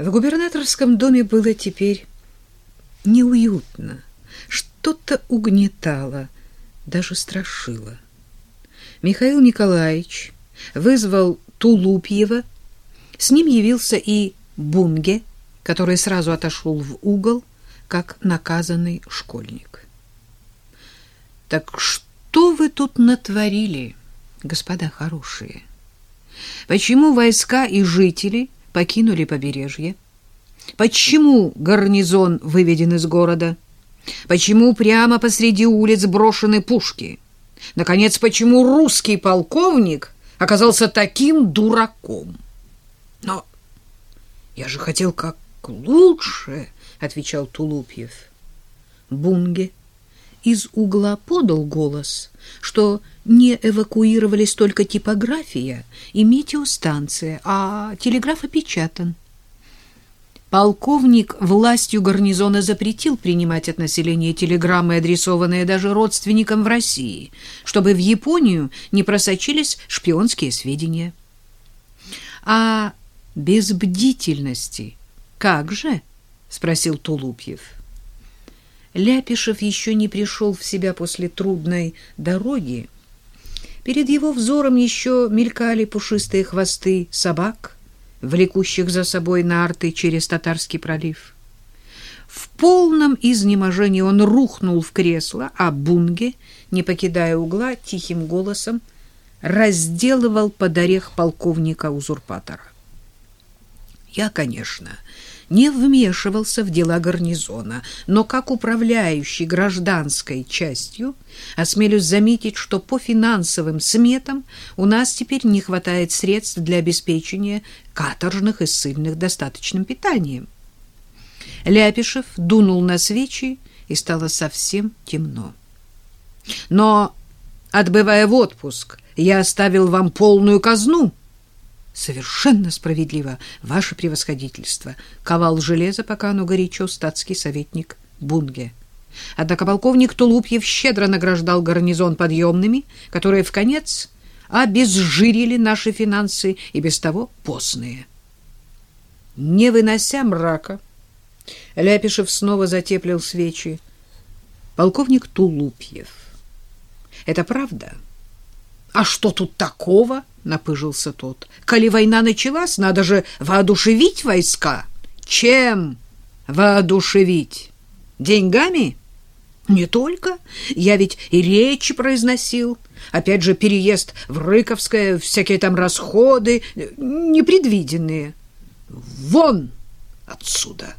В губернаторском доме было теперь неуютно. Что-то угнетало, даже страшило. Михаил Николаевич вызвал Тулупьева. С ним явился и Бунге, который сразу отошел в угол, как наказанный школьник. «Так что вы тут натворили, господа хорошие? Почему войска и жители покинули побережье? Почему гарнизон выведен из города? Почему прямо посреди улиц брошены пушки? Наконец, почему русский полковник оказался таким дураком? Но я же хотел как лучше, отвечал Тулупьев. Бунге из угла подал голос, что не эвакуировались только типография и метеостанция, а телеграф опечатан. Полковник властью гарнизона запретил принимать от населения телеграммы, адресованные даже родственникам в России, чтобы в Японию не просочились шпионские сведения. А без бдительности как же? спросил Тулупьев. Ляпишев еще не пришел в себя после трудной дороги. Перед его взором еще мелькали пушистые хвосты собак, влекущих за собой нарты через Татарский пролив. В полном изнеможении он рухнул в кресло, а Бунге, не покидая угла, тихим голосом разделывал под орех полковника-узурпатора. Я, конечно, не вмешивался в дела гарнизона, но как управляющий гражданской частью осмелюсь заметить, что по финансовым сметам у нас теперь не хватает средств для обеспечения каторжных и ссыльных достаточным питанием. Ляпишев дунул на свечи, и стало совсем темно. Но, отбывая в отпуск, я оставил вам полную казну — Совершенно справедливо, ваше превосходительство, ковал железо, пока оно горячо, статский советник Бунге. Однако полковник Тулупьев щедро награждал гарнизон подъемными, которые в конец обезжирили наши финансы и без того постные. Не вынося мрака, Ляпишев снова затеплил свечи. Полковник Тулупьев. Это правда? А что тут такого? — напыжился тот. — Коли война началась, надо же воодушевить войска. Чем воодушевить? Деньгами? Не только. Я ведь и речи произносил. Опять же, переезд в Рыковское, всякие там расходы непредвиденные. Вон отсюда!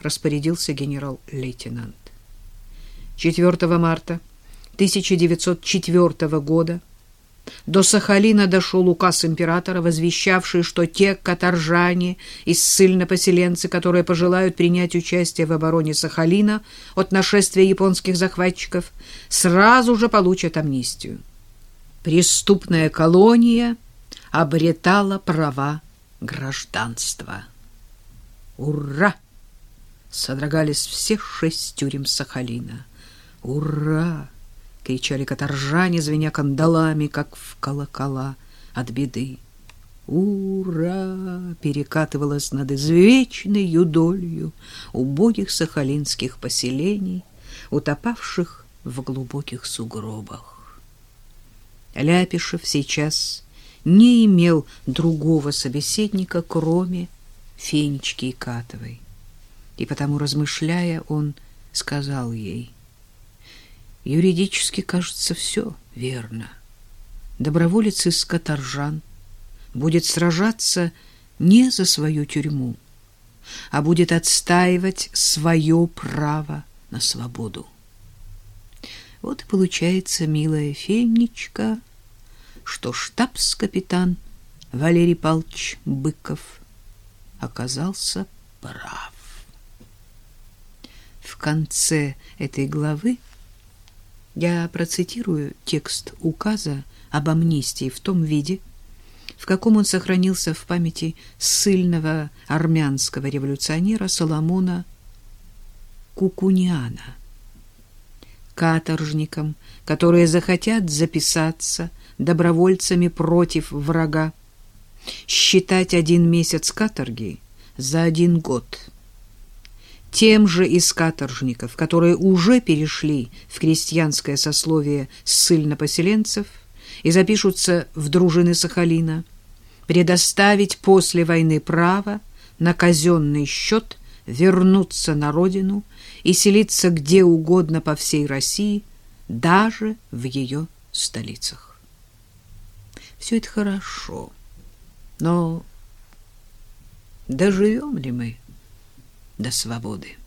Распорядился генерал-лейтенант. 4 марта 1904 года до Сахалина дошел указ императора, возвещавший, что те каторжане и ссыльно-поселенцы, которые пожелают принять участие в обороне Сахалина от нашествия японских захватчиков, сразу же получат амнистию. Преступная колония обретала права гражданства. Ура! Содрогались все шесть тюрем Сахалина. Ура! Кричали каторжане, звеня кандалами, как в колокола от беды. «Ура!» перекатывалась над извечной юдолью убогих сахалинских поселений, утопавших в глубоких сугробах. Ляпишев сейчас не имел другого собеседника, кроме Фенечки Икатовой. И потому, размышляя, он сказал ей — Юридически, кажется, все верно. Доброволец из Каторжан будет сражаться не за свою тюрьму, а будет отстаивать свое право на свободу. Вот и получается, милая Фенечка, что штабс-капитан Валерий Павлович Быков оказался прав. В конце этой главы я процитирую текст указа об амнистии в том виде, в каком он сохранился в памяти сильного армянского революционера Соломона Кукуниана. Каторжникам, которые захотят записаться добровольцами против врага, считать один месяц каторги за один год. Тем же из каторжников, которые уже перешли в крестьянское сословие ссыльнопоселенцев и запишутся в дружины Сахалина, предоставить после войны право на казенный счет вернуться на родину и селиться где угодно по всей России, даже в ее столицах. Все это хорошо, но доживем ли мы до свободы?